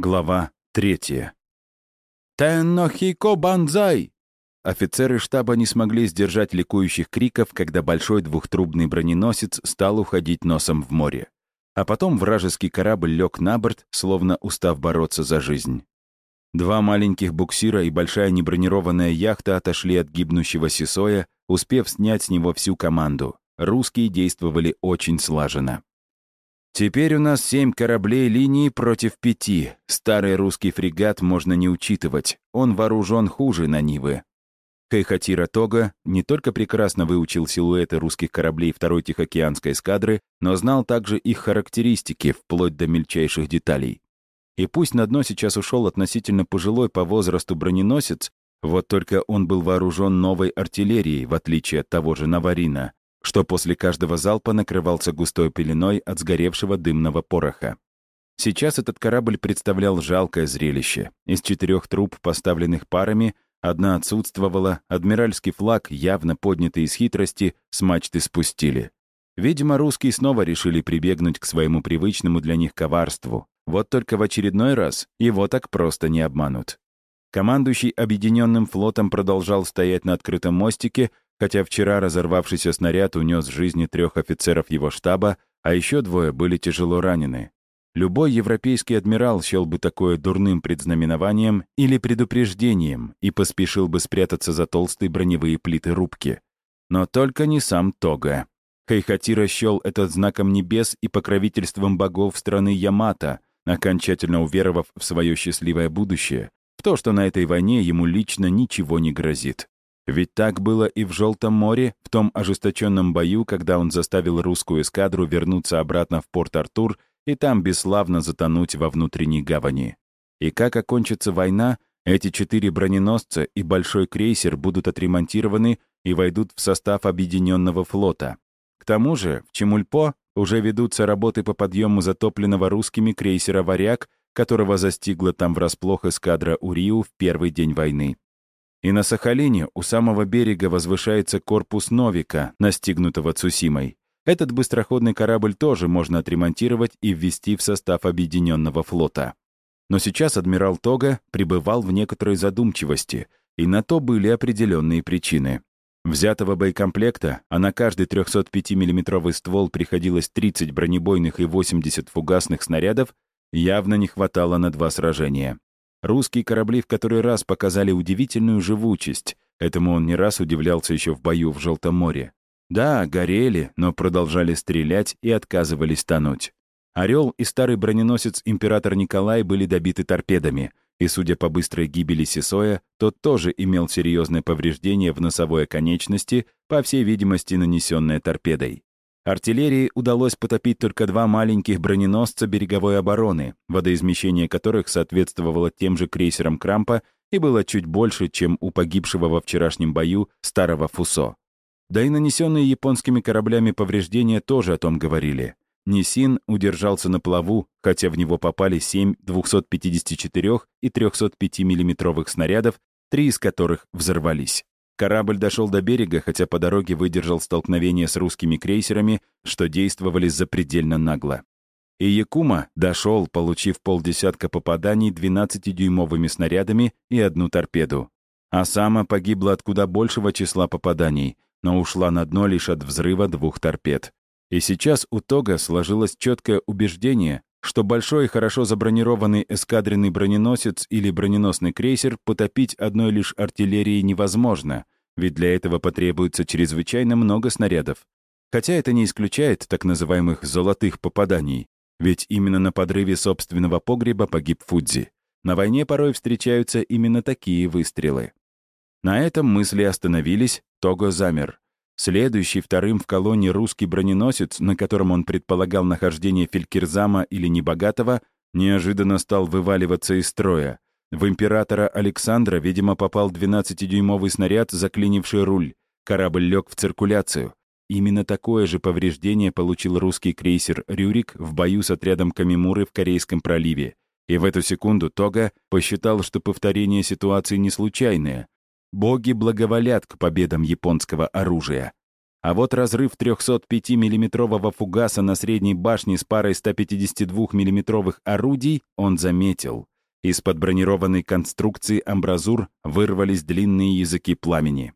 Глава третья. «Теннохико банзай!» Офицеры штаба не смогли сдержать ликующих криков, когда большой двухтрубный броненосец стал уходить носом в море. А потом вражеский корабль лег на борт, словно устав бороться за жизнь. Два маленьких буксира и большая небронированная яхта отошли от гибнущего Сисоя, успев снять с него всю команду. Русские действовали очень слаженно. Теперь у нас семь кораблей линии против пяти. Старый русский фрегат можно не учитывать. Он вооружен хуже на Нивы. Хайхатира Тога не только прекрасно выучил силуэты русских кораблей второй Тихоокеанской эскадры, но знал также их характеристики, вплоть до мельчайших деталей. И пусть на дно сейчас ушел относительно пожилой по возрасту броненосец, вот только он был вооружен новой артиллерией, в отличие от того же Наварина, что после каждого залпа накрывался густой пеленой от сгоревшего дымного пороха. Сейчас этот корабль представлял жалкое зрелище. Из четырех труб, поставленных парами, одна отсутствовала, адмиральский флаг, явно поднятый из хитрости, с мачты спустили. Видимо, русские снова решили прибегнуть к своему привычному для них коварству. Вот только в очередной раз его так просто не обманут. Командующий Объединенным флотом продолжал стоять на открытом мостике, хотя вчера разорвавшийся снаряд унес жизни трех офицеров его штаба, а еще двое были тяжело ранены. Любой европейский адмирал счел бы такое дурным предзнаменованием или предупреждением и поспешил бы спрятаться за толстые броневые плиты рубки. Но только не сам Тога. Хайхатира счел этот знаком небес и покровительством богов страны Ямато, окончательно уверовав в свое счастливое будущее, в то, что на этой войне ему лично ничего не грозит. Ведь так было и в Желтом море, в том ожесточенном бою, когда он заставил русскую эскадру вернуться обратно в Порт-Артур и там бесславно затонуть во внутренней гавани. И как окончится война, эти четыре броненосца и большой крейсер будут отремонтированы и войдут в состав Объединенного флота. К тому же в Чемульпо уже ведутся работы по подъему затопленного русскими крейсера «Варяг», которого застигла там врасплох эскадра Уриу в первый день войны. И на Сахалине у самого берега возвышается корпус Новика, настигнутого Цусимой. Этот быстроходный корабль тоже можно отремонтировать и ввести в состав Объединенного флота. Но сейчас адмирал Тога пребывал в некоторой задумчивости, и на то были определенные причины. Взятого боекомплекта, а на каждый 305 миллиметровый ствол приходилось 30 бронебойных и 80 фугасных снарядов, явно не хватало на два сражения. Русские корабли в который раз показали удивительную живучесть. Этому он не раз удивлялся еще в бою в Желтом море. Да, горели, но продолжали стрелять и отказывались тонуть. «Орел» и старый броненосец «Император Николай» были добиты торпедами, и, судя по быстрой гибели Сесоя, тот тоже имел серьезное повреждение в носовой конечности, по всей видимости, нанесенное торпедой. Артиллерии удалось потопить только два маленьких броненосца береговой обороны, водоизмещение которых соответствовало тем же крейсерам Крампа и было чуть больше, чем у погибшего во вчерашнем бою старого Фусо. Да и нанесенные японскими кораблями повреждения тоже о том говорили. Нисин удержался на плаву, хотя в него попали 7 254 и 305 миллиметровых снарядов, три из которых взорвались. Корабль дошел до берега, хотя по дороге выдержал столкновение с русскими крейсерами, что действовали запредельно нагло. И Якума дошел, получив полдесятка попаданий 12-дюймовыми снарядами и одну торпеду. А сама погибла от куда большего числа попаданий, но ушла на дно лишь от взрыва двух торпед. И сейчас у Тога сложилось четкое убеждение, что большой хорошо забронированный эскадренный броненосец или броненосный крейсер потопить одной лишь артиллерией невозможно, ведь для этого потребуется чрезвычайно много снарядов. Хотя это не исключает так называемых «золотых попаданий», ведь именно на подрыве собственного погреба погиб Фудзи. На войне порой встречаются именно такие выстрелы. На этом мысли остановились, Того замер. Следующий вторым в колонне русский броненосец, на котором он предполагал нахождение Фелькерзама или Небогатого, неожиданно стал вываливаться из строя. В императора Александра, видимо, попал 12-дюймовый снаряд, заклинивший руль. Корабль лег в циркуляцию. Именно такое же повреждение получил русский крейсер «Рюрик» в бою с отрядом Камимуры в Корейском проливе. И в эту секунду Тога посчитал, что повторение ситуации не случайное. Боги благоволят к победам японского оружия. А вот разрыв 305 миллиметрового фугаса на средней башне с парой 152 миллиметровых орудий он заметил. Из-под бронированной конструкции амбразур вырвались длинные языки пламени.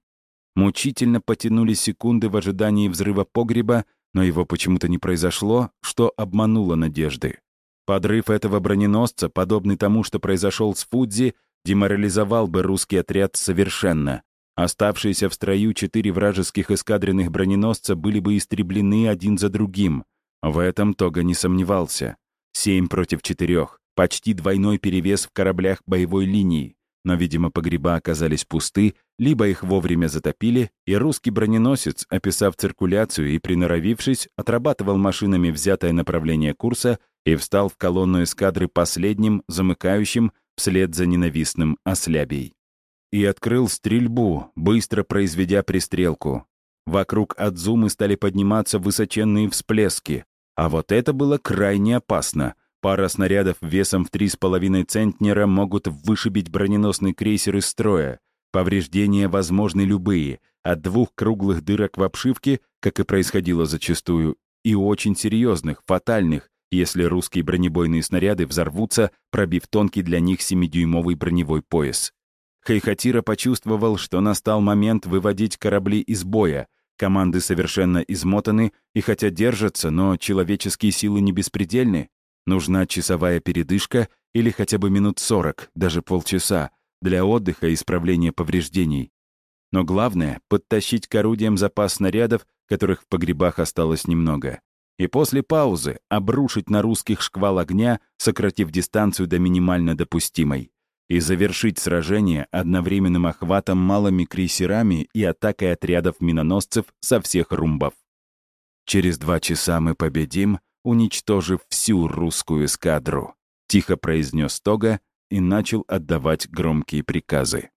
Мучительно потянули секунды в ожидании взрыва погреба, но его почему-то не произошло, что обмануло надежды. Подрыв этого броненосца, подобный тому, что произошел с Фудзи, деморализовал бы русский отряд совершенно. Оставшиеся в строю четыре вражеских эскадренных броненосца были бы истреблены один за другим. В этом Тога не сомневался. Семь против четырех. Почти двойной перевес в кораблях боевой линии. Но, видимо, погреба оказались пусты, либо их вовремя затопили, и русский броненосец, описав циркуляцию и приноровившись, отрабатывал машинами взятое направление курса и встал в колонну эскадры последним, замыкающим, вслед за ненавистным ослябей. И открыл стрельбу, быстро произведя пристрелку. Вокруг Адзумы стали подниматься высоченные всплески. А вот это было крайне опасно. Пара снарядов весом в 3,5 центнера могут вышибить броненосный крейсер из строя. Повреждения возможны любые, от двух круглых дырок в обшивке, как и происходило зачастую, и очень серьезных, фатальных, если русские бронебойные снаряды взорвутся, пробив тонкий для них 7-дюймовый броневой пояс. Хайхатира почувствовал, что настал момент выводить корабли из боя. Команды совершенно измотаны и хотя держатся, но человеческие силы не беспредельны. Нужна часовая передышка или хотя бы минут 40, даже полчаса, для отдыха и исправления повреждений. Но главное — подтащить к орудиям запас снарядов, которых в погребах осталось немного и после паузы обрушить на русских шквал огня, сократив дистанцию до минимально допустимой, и завершить сражение одновременным охватом малыми крейсерами и атакой отрядов миноносцев со всех румбов. «Через два часа мы победим, уничтожив всю русскую эскадру», — тихо произнес Тога и начал отдавать громкие приказы.